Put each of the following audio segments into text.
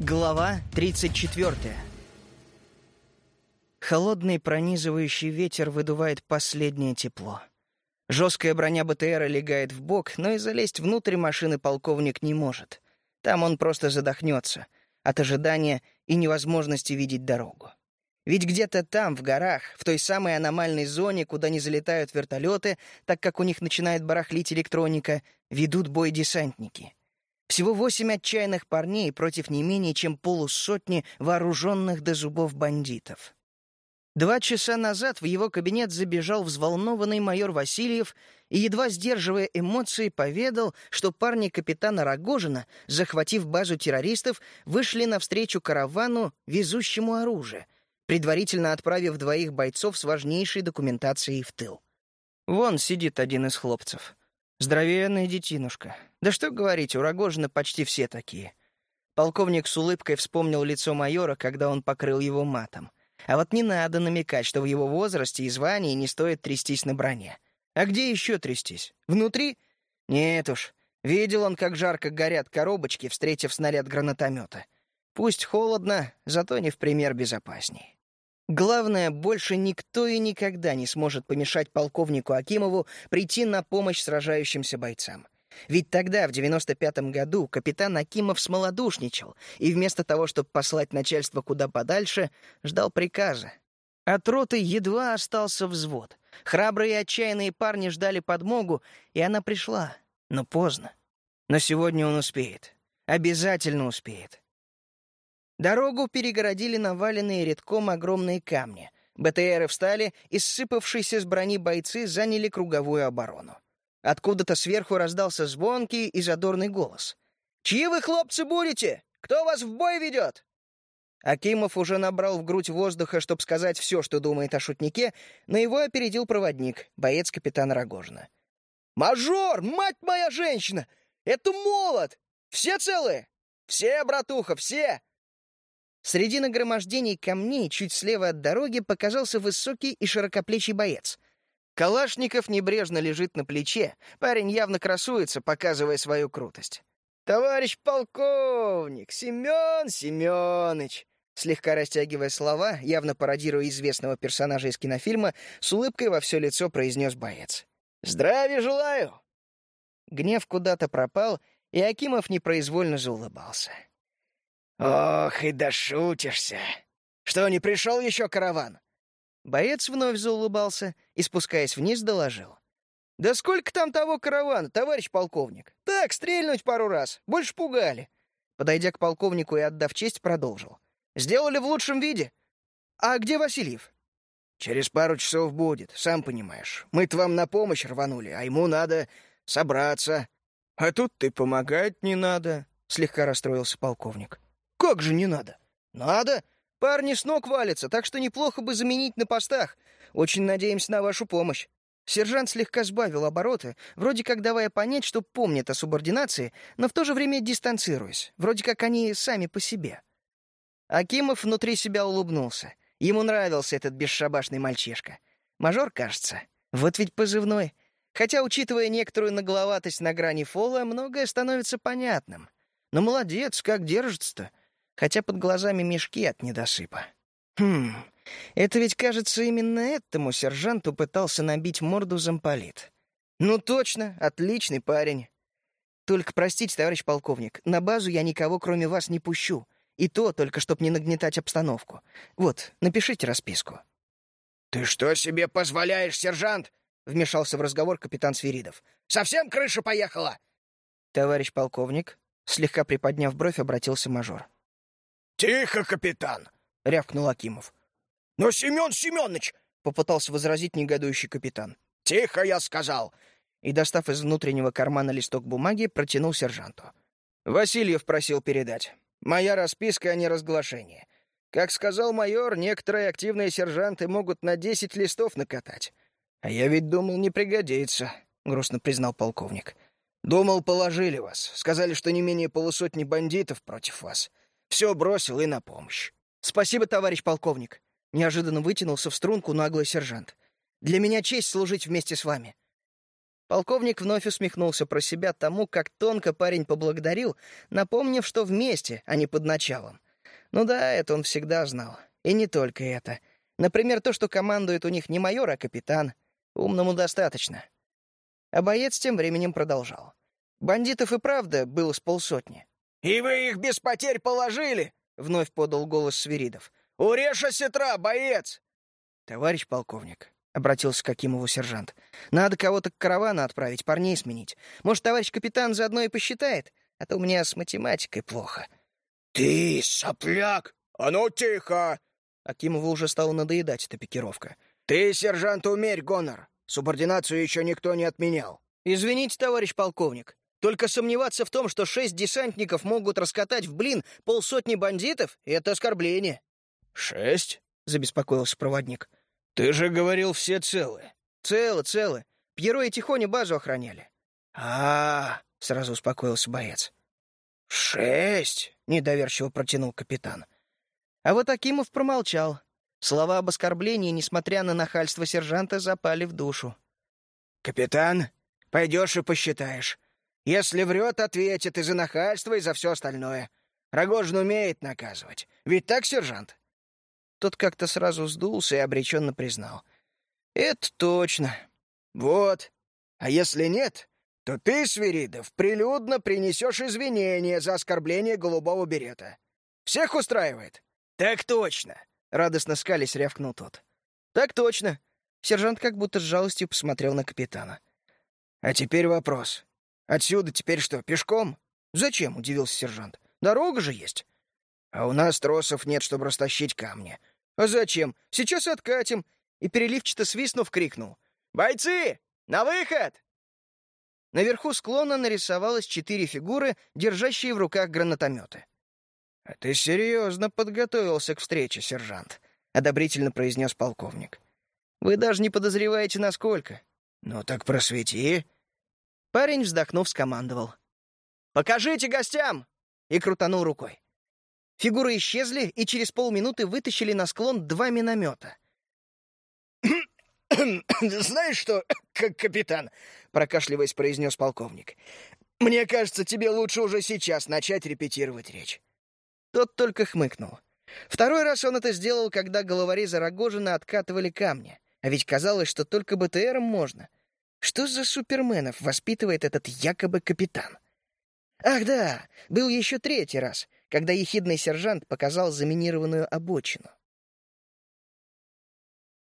Глава 34 Холодный пронизывающий ветер выдувает последнее тепло. Жесткая броня БТРа легает в бок, но и залезть внутрь машины полковник не может. Там он просто задохнется от ожидания и невозможности видеть дорогу. Ведь где-то там, в горах, в той самой аномальной зоне, куда не залетают вертолеты, так как у них начинает барахлить электроника, ведут бой десантники — всего восемь отчаянных парней против не менее чем полусотни вооруженных до зубов бандитов. Два часа назад в его кабинет забежал взволнованный майор Васильев и, едва сдерживая эмоции, поведал, что парни капитана Рогожина, захватив базу террористов, вышли навстречу каравану, везущему оружие, предварительно отправив двоих бойцов с важнейшей документацией в тыл. Вон сидит один из хлопцев. Здоровенная детинушка. Да что говорить, у Рогожина почти все такие. Полковник с улыбкой вспомнил лицо майора, когда он покрыл его матом. А вот не надо намекать, что в его возрасте и звании не стоит трястись на броне. А где еще трястись? Внутри? Нет уж. Видел он, как жарко горят коробочки, встретив снаряд гранатомета. Пусть холодно, зато не в пример безопасней. Главное, больше никто и никогда не сможет помешать полковнику Акимову прийти на помощь сражающимся бойцам. Ведь тогда, в 95-м году, капитан Акимов смолодушничал и вместо того, чтобы послать начальство куда подальше, ждал приказа. От роты едва остался взвод. Храбрые и отчаянные парни ждали подмогу, и она пришла. Но поздно. Но сегодня он успеет. Обязательно успеет. Дорогу перегородили наваленные редком огромные камни. БТРы встали, и ссыпавшиеся с брони бойцы заняли круговую оборону. Откуда-то сверху раздался звонкий и задорный голос. «Чьи вы, хлопцы, будете? Кто вас в бой ведет?» Акимов уже набрал в грудь воздуха, чтобы сказать все, что думает о шутнике, но его опередил проводник, боец капитана Рогожина. «Мажор, мать моя женщина! Это молот! Все целые? Все, братуха, все! Среди нагромождений камней чуть слева от дороги показался высокий и широкоплечий боец. Калашников небрежно лежит на плече. Парень явно красуется, показывая свою крутость. «Товарищ полковник! Семен Семенович!» Слегка растягивая слова, явно пародируя известного персонажа из кинофильма, с улыбкой во все лицо произнес боец. «Здравия желаю!» Гнев куда-то пропал, и Акимов непроизвольно заулыбался. «Ох, и дошутишься! Что, не пришел еще караван?» Боец вновь заулыбался и, спускаясь вниз, доложил. «Да сколько там того каравана, товарищ полковник? Так, стрельнуть пару раз, больше пугали». Подойдя к полковнику и отдав честь, продолжил. «Сделали в лучшем виде. А где Васильев?» «Через пару часов будет, сам понимаешь. Мы-то вам на помощь рванули, а ему надо собраться». «А тут ты помогать не надо», — слегка расстроился полковник. «Как же не надо?» «Надо. Парни с ног валятся, так что неплохо бы заменить на постах. Очень надеемся на вашу помощь». Сержант слегка сбавил обороты, вроде как давая понять, что помнит о субординации, но в то же время дистанцируясь, вроде как они сами по себе. Акимов внутри себя улыбнулся. Ему нравился этот бесшабашный мальчишка. Мажор, кажется. Вот ведь позывной. Хотя, учитывая некоторую нагловатость на грани фола, многое становится понятным. Но молодец, как держится-то хотя под глазами мешки от недосыпа. Хм, это ведь, кажется, именно этому сержанту пытался набить морду замполит. Ну точно, отличный парень. Только простите, товарищ полковник, на базу я никого, кроме вас, не пущу. И то только, чтоб не нагнетать обстановку. Вот, напишите расписку. «Ты что себе позволяешь, сержант?» — вмешался в разговор капитан Свиридов. «Совсем крыша поехала?» «Товарищ полковник», — слегка приподняв бровь, обратился мажор. «Тихо, капитан!» — рявкнул Акимов. «Но Семен Семенович!» — попытался возразить негодующий капитан. «Тихо, я сказал!» И, достав из внутреннего кармана листок бумаги, протянул сержанту. «Васильев просил передать. Моя расписка о неразглашении. Как сказал майор, некоторые активные сержанты могут на десять листов накатать. А я ведь думал, не пригодится», — грустно признал полковник. «Думал, положили вас. Сказали, что не менее полусотни бандитов против вас. Все бросил и на помощь. «Спасибо, товарищ полковник!» Неожиданно вытянулся в струнку наглый сержант. «Для меня честь служить вместе с вами». Полковник вновь усмехнулся про себя тому, как тонко парень поблагодарил, напомнив, что вместе, а не под началом. Ну да, это он всегда знал. И не только это. Например, то, что командует у них не майор, а капитан. Умному достаточно. А боец тем временем продолжал. Бандитов и правда было с полсотни. «И вы их без потерь положили?» — вновь подал голос Свиридов. «Урежь осетра, боец!» «Товарищ полковник», — обратился к Акимову сержант, — «надо кого-то к каравану отправить, парней сменить. Может, товарищ капитан заодно и посчитает? А то у меня с математикой плохо». «Ты, сопляк! А ну тихо!» Акимову уже стала надоедать эта пикировка. «Ты, сержант, умерь гонор. Субординацию еще никто не отменял». «Извините, товарищ полковник, только сомневаться в том, что шесть десантников могут раскатать в блин полсотни бандитов — это оскорбление». «Шесть?» — забеспокоился проводник. «Ты же говорил, все целы». «Целы, целы. Пьеро и Тихоня базу охраняли». А, -а, -а — сразу успокоился боец. «Шесть?» — недоверчиво протянул капитан. А вот Акимов промолчал. Слова об оскорблении, несмотря на нахальство сержанта, запали в душу. «Капитан, пойдешь и посчитаешь. Если врет, ответит и за нахальство, и за все остальное. Рогожин умеет наказывать. Ведь так, сержант?» Тот как-то сразу сдулся и обреченно признал. «Это точно. Вот. А если нет, то ты, Свиридов, прилюдно принесешь извинения за оскорбление голубого берета. Всех устраивает?» «Так точно!» — радостно скались рявкнул тот. «Так точно!» Сержант как будто с жалостью посмотрел на капитана. «А теперь вопрос. Отсюда теперь что, пешком?» «Зачем?» — удивился сержант. «Дорога же есть». «А у нас тросов нет, чтобы растащить камни». «А зачем? Сейчас откатим!» И переливчато свистнув, крикнул. «Бойцы! На выход!» Наверху склона нарисовалось четыре фигуры, держащие в руках гранатометы. «А ты серьезно подготовился к встрече, сержант», — одобрительно произнес полковник. «Вы даже не подозреваете, насколько». «Ну так просвети». Парень, вздохнув, скомандовал. «Покажите гостям!» и крутанул рукой. Фигуры исчезли, и через полминуты вытащили на склон два миномета. «Знаешь что, как капитан?» — прокашливаясь, произнес полковник. «Мне кажется, тебе лучше уже сейчас начать репетировать речь». Тот только хмыкнул. Второй раз он это сделал, когда головореза Рогожина откатывали камни. А ведь казалось, что только БТРом можно. Что за суперменов воспитывает этот якобы капитан? Ах да, был еще третий раз, когда ехидный сержант показал заминированную обочину.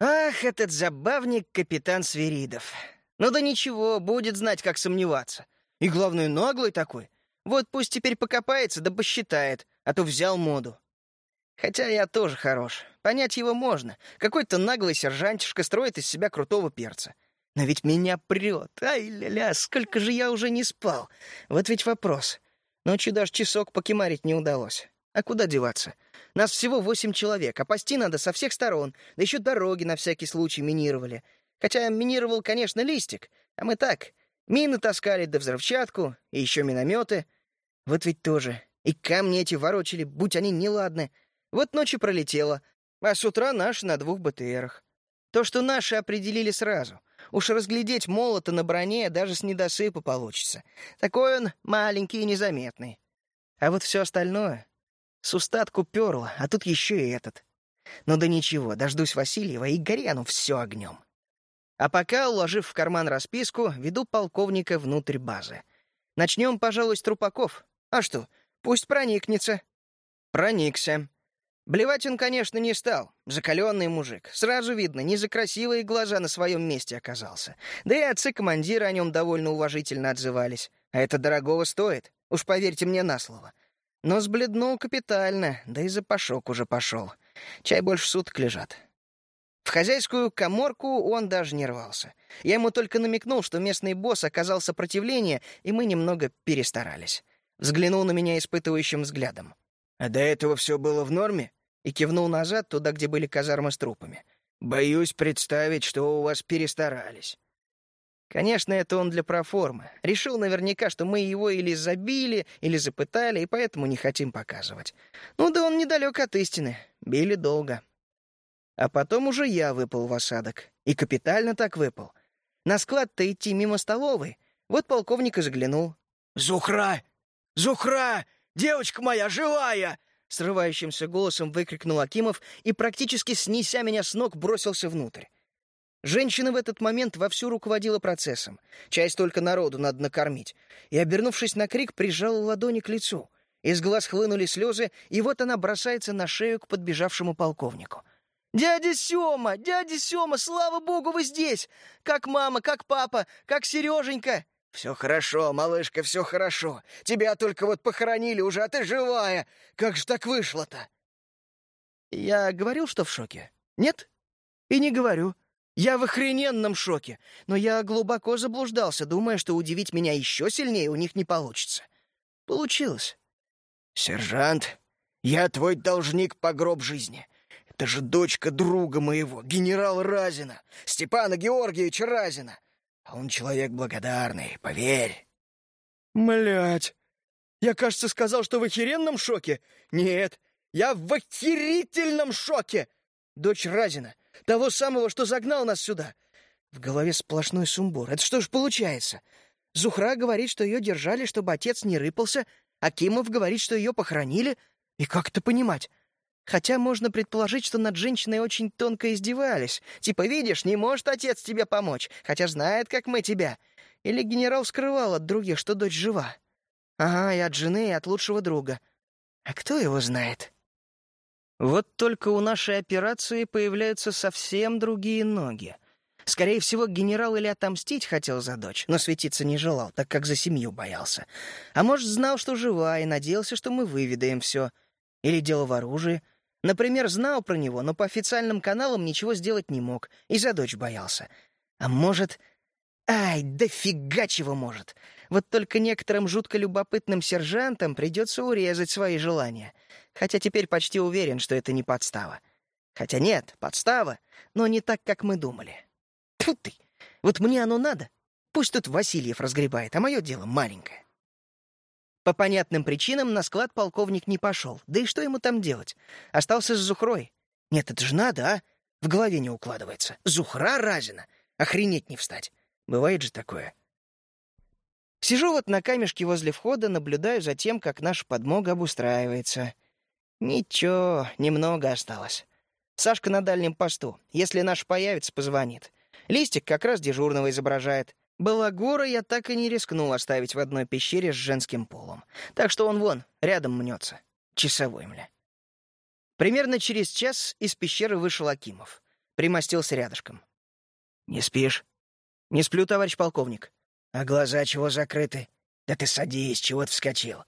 Ах, этот забавник капитан Свиридов. Ну да ничего, будет знать, как сомневаться. И главное, наглый такой. Вот пусть теперь покопается да посчитает, а то взял моду. Хотя я тоже хорош. Понять его можно. Какой-то наглый сержантишка строит из себя крутого перца. Но ведь меня прет. Ай-ля-ля, сколько же я уже не спал. Вот ведь вопрос. Ночью даже часок покемарить не удалось. А куда деваться? Нас всего восемь человек, а пасти надо со всех сторон. Да еще дороги на всякий случай минировали. Хотя минировал, конечно, листик. А мы так, мины таскали, да взрывчатку, и еще минометы. Вот ведь тоже. И камни эти ворочали, будь они неладны. Вот ночью пролетело, а с утра наши на двух БТРах. То, что наши определили сразу. Уж разглядеть молота на броне даже с недосыпа получится. Такой он маленький и незаметный. А вот все остальное... С устатку перло, а тут еще и этот. Ну да ничего, дождусь Васильева и горяну все огнем. А пока, уложив в карман расписку, веду полковника внутрь базы. Начнем, пожалуй, с трупаков. А что, пусть проникнется. Проникся. Блевать он, конечно, не стал. Закаленный мужик. Сразу видно, не за красивые глаза на своем месте оказался. Да и отцы-командиры о нем довольно уважительно отзывались. А это дорогого стоит. Уж поверьте мне на слово. Но сбледнул капитально, да и запашок уже пошел. Чай больше суток лежат. В хозяйскую коморку он даже не рвался. Я ему только намекнул, что местный босс оказал сопротивление, и мы немного перестарались. Взглянул на меня испытывающим взглядом. «А до этого все было в норме?» И кивнул назад, туда, где были казармы с трупами. «Боюсь представить, что у вас перестарались». Конечно, это он для проформы. Решил наверняка, что мы его или забили, или запытали, и поэтому не хотим показывать. Ну да он недалек от истины. Били долго. А потом уже я выпал в осадок. И капитально так выпал. На склад-то идти мимо столовой. Вот полковник и заглянул. «Зухра! Зухра! Девочка моя живая!» Срывающимся голосом выкрикнул Акимов и, практически снеся меня с ног, бросился внутрь. Женщина в этот момент вовсю руководила процессом. Часть только народу надо накормить. И, обернувшись на крик, прижала ладони к лицу. Из глаз хлынули слезы, и вот она бросается на шею к подбежавшему полковнику. «Дядя Сёма! Дядя Сёма! Слава богу, вы здесь! Как мама, как папа, как Сереженька!» «Все хорошо, малышка, все хорошо. Тебя только вот похоронили уже, а ты живая. Как же так вышло-то?» Я говорил, что в шоке? Нет? И не говорю. Я в охрененном шоке, но я глубоко заблуждался, думая, что удивить меня еще сильнее у них не получится. Получилось. «Сержант, я твой должник по гроб жизни. Это же дочка друга моего, генерала Разина, Степана Георгиевича Разина. А он человек благодарный, поверь». Млять, я, кажется, сказал, что в охеренном шоке. Нет, я в охерительном шоке. Дочь Разина, того самого, что загнал нас сюда. В голове сплошной сумбур. Это что ж получается? Зухра говорит, что ее держали, чтобы отец не рыпался, Акимов говорит, что ее похоронили. И как это понимать? Хотя можно предположить, что над женщиной очень тонко издевались. Типа, видишь, не может отец тебе помочь, хотя знает, как мы тебя. Или генерал скрывал от других, что дочь жива. Ага, и от жены, и от лучшего друга. А кто его знает? Вот только у нашей операции появляются совсем другие ноги. Скорее всего, генерал или отомстить хотел за дочь, но светиться не желал, так как за семью боялся. А может, знал, что жива, и надеялся, что мы выведаем все. Или дело в оружии. Например, знал про него, но по официальным каналам ничего сделать не мог, и за дочь боялся. А может... Ай, да фига чего может. Вот только некоторым жутко любопытным сержантам придется урезать свои желания — хотя теперь почти уверен, что это не подстава. Хотя нет, подстава, но не так, как мы думали. Тьфу ты! Вот мне оно надо. Пусть тут Васильев разгребает, а мое дело маленькое. По понятным причинам на склад полковник не пошел. Да и что ему там делать? Остался с Зухрой. Нет, это же надо, а? В голове не укладывается. Зухра разина. Охренеть не встать. Бывает же такое. Сижу вот на камешке возле входа, наблюдаю за тем, как наша подмога обустраивается. Ничего, немного осталось. Сашка на дальнем посту. Если наш появится, позвонит. Листик как раз дежурного изображает. Балагура я так и не рискнул оставить в одной пещере с женским полом. Так что он вон, рядом мнется. Часовой, мля. Примерно через час из пещеры вышел Акимов. Примостился рядышком. «Не спишь?» «Не сплю, товарищ полковник». «А глаза чего закрыты? Да ты садись, чего ты вскочил?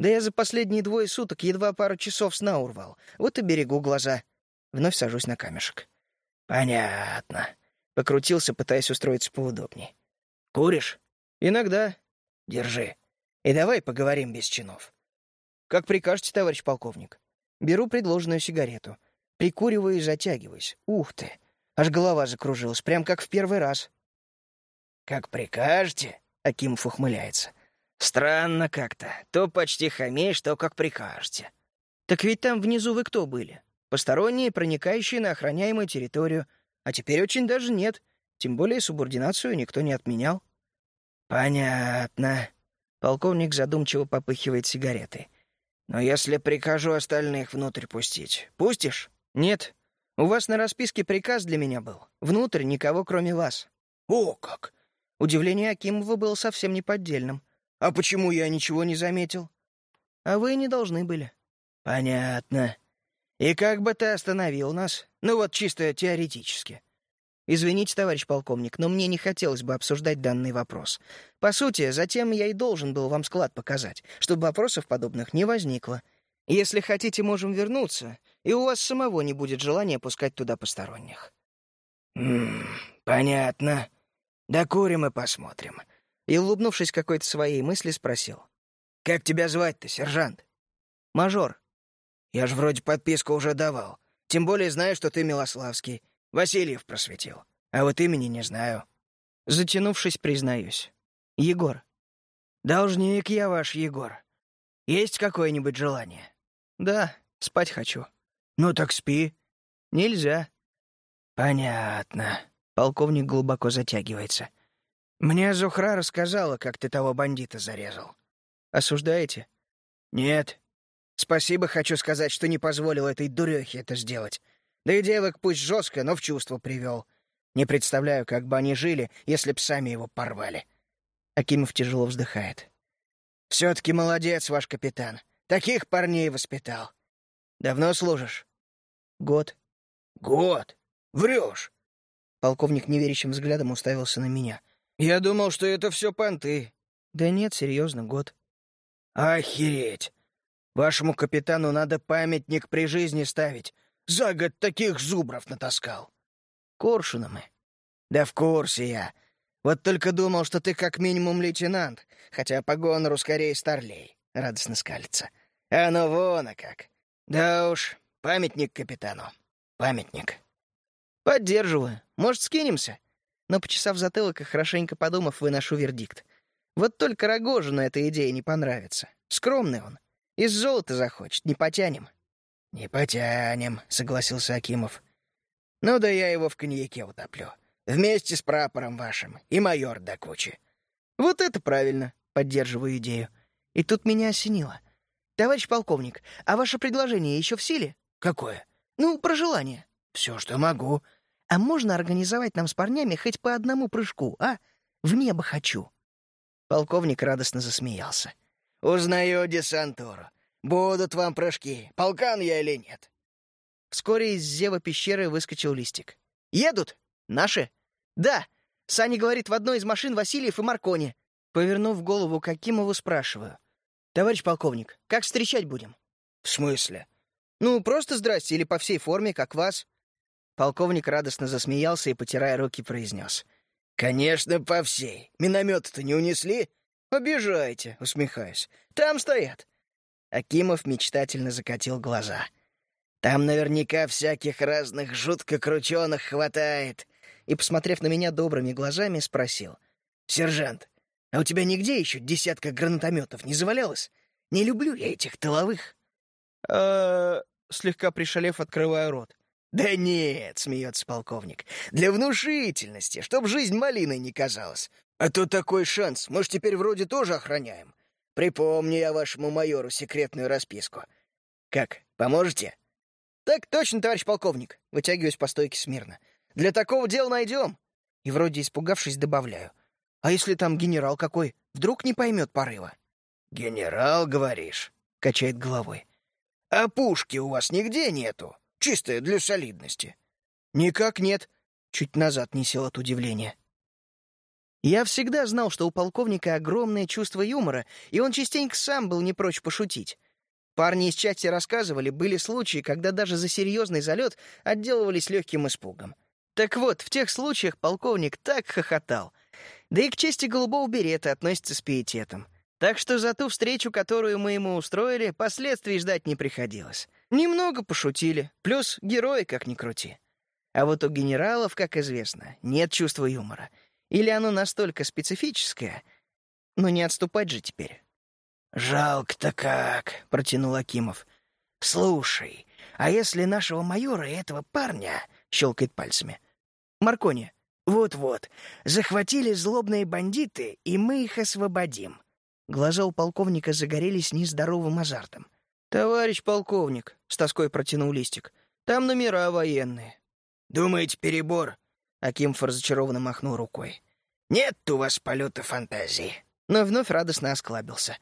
Да я за последние двое суток едва пару часов сна урвал. Вот и берегу глаза. Вновь сажусь на камешек. Понятно. Покрутился, пытаясь устроиться поудобнее. Куришь? Иногда. Держи. И давай поговорим без чинов. Как прикажете, товарищ полковник. Беру предложенную сигарету. Прикуриваю и затягиваюсь. Ух ты! Аж голова закружилась, прям как в первый раз. «Как прикажете?» — Акимов ухмыляется. Странно как-то. То почти хамеешь, то как прикажете. Так ведь там внизу вы кто были? Посторонние, проникающие на охраняемую территорию. А теперь очень даже нет. Тем более субординацию никто не отменял. Понятно. Полковник задумчиво попыхивает сигаретой. Но если прикажу остальных внутрь пустить, пустишь? Нет. У вас на расписке приказ для меня был. Внутрь никого, кроме вас. О, как! Удивление Акимова было совсем неподдельным. А почему я ничего не заметил? А вы не должны были. Понятно. И как бы ты остановил нас? Ну вот чисто теоретически. Извините, товарищ полковник, но мне не хотелось бы обсуждать данный вопрос. По сути, затем я и должен был вам склад показать, чтобы вопросов подобных не возникло. Если хотите, можем вернуться, и у вас самого не будет желания пускать туда посторонних. «М понятно. Докурим и посмотрим и, улыбнувшись какой-то своей мысли, спросил. «Как тебя звать-то, сержант?» «Мажор». «Я ж вроде подписку уже давал. Тем более знаю, что ты Милославский. Васильев просветил. А вот имени не знаю». Затянувшись, признаюсь. «Егор». «Должник я ваш, Егор. Есть какое-нибудь желание?» «Да, спать хочу». «Ну так спи». «Нельзя». «Понятно». Полковник глубоко затягивается. Мне Зухра рассказала, как ты того бандита зарезал. Осуждаете? Нет. Спасибо хочу сказать, что не позволил этой дурехе это сделать. Да и девок пусть жестко, но в чувство привел. Не представляю, как бы они жили, если б сами его порвали. Акимов тяжело вздыхает. Все-таки молодец, ваш капитан. Таких парней воспитал. Давно служишь? Год. Год? Врешь. Полковник неверящим взглядом уставился на меня. Я думал, что это все понты. Да нет, серьезно, год. Охереть. Вашему капитану надо памятник при жизни ставить. За год таких зубров натаскал. Коршуна мы. Да в курсе я. Вот только думал, что ты как минимум лейтенант, хотя по гонору скорее старлей. Радостно скалится. А ну вон, а как. Да уж, памятник капитану. Памятник. Поддерживаю. Может, скинемся? Но, почесав затылок и хорошенько подумав, выношу вердикт. Вот только Рогожину эта идея не понравится. Скромный он. Из золота захочет, не потянем. «Не потянем», — согласился Акимов. «Ну да я его в коньяке утоплю. Вместе с прапором вашим. И майор до кучи». «Вот это правильно», — поддерживаю идею. И тут меня осенило. «Товарищ полковник, а ваше предложение еще в силе?» «Какое?» «Ну, про желание». «Все, что могу». «А можно организовать нам с парнями хоть по одному прыжку, а? В небо хочу». Полковник радостно засмеялся. «Узнаю десантуру. Будут вам прыжки, полкан я или нет». Вскоре из зева пещеры выскочил листик. «Едут? Наши?» «Да!» Саня говорит, в одной из машин Васильев и Маркони. Повернув голову к Акимову, спрашиваю. «Товарищ полковник, как встречать будем?» «В смысле?» «Ну, просто здрасте или по всей форме, как вас». Полковник радостно засмеялся и, потирая руки, произнес. «Конечно, по всей. Минометы-то не унесли?» «Обижаете», — усмехаюсь. «Там стоят. Акимов мечтательно закатил глаза. «Там наверняка всяких разных жутко крученых хватает!» И, посмотрев на меня добрыми глазами, спросил. «Сержант, а у тебя нигде еще десятка гранатометов не завалялось? Не люблю я этих тыловых». «Э-э...» Слегка пришалев, открываю рот. «Да нет», — смеется полковник, — «для внушительности, чтоб жизнь малиной не казалась. А то такой шанс, мы ж теперь вроде тоже охраняем. Припомню я вашему майору секретную расписку. Как, поможете?» «Так точно, товарищ полковник!» Вытягиваюсь по стойке смирно. «Для такого дела найдем!» И вроде испугавшись, добавляю. «А если там генерал какой? Вдруг не поймет порыва?» «Генерал, говоришь?» — качает головой. «А пушки у вас нигде нету? Чистая для солидности». «Никак нет!» — чуть назад не сел от удивления. Я всегда знал, что у полковника огромное чувство юмора, и он частенько сам был не прочь пошутить. Парни из части рассказывали, были случаи, когда даже за серьезный залет отделывались легким испугом. Так вот, в тех случаях полковник так хохотал. Да и к чести голубого берета относится с пиететом. Так что за ту встречу, которую мы ему устроили, последствий ждать не приходилось. Немного пошутили, плюс герои как ни крути. А вот у генералов, как известно, нет чувства юмора — или оно настолько специфическое? Но не отступать же теперь. «Жалко-то как», — протянул Акимов. «Слушай, а если нашего майора и этого парня...» — щелкает пальцами. «Маркони». «Вот-вот. Захватили злобные бандиты, и мы их освободим». Глаза у полковника загорелись нездоровым азартом. «Товарищ полковник», — с тоской протянул листик, — «там номера военные». «Думаете, перебор?» Акимов разочарованно махнул рукой. «Нет у вас полета фантазии». Но вновь радостно осклабился.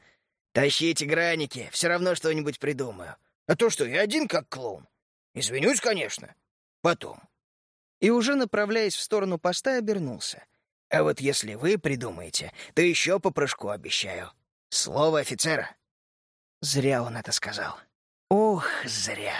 «Тащите граники, все равно что-нибудь придумаю. А то что, я один как клоун. Извинюсь, конечно. Потом». И уже направляясь в сторону поста, обернулся. «А вот если вы придумаете, то еще по прыжку обещаю. Слово офицера». Зря он это сказал. Ох, зря.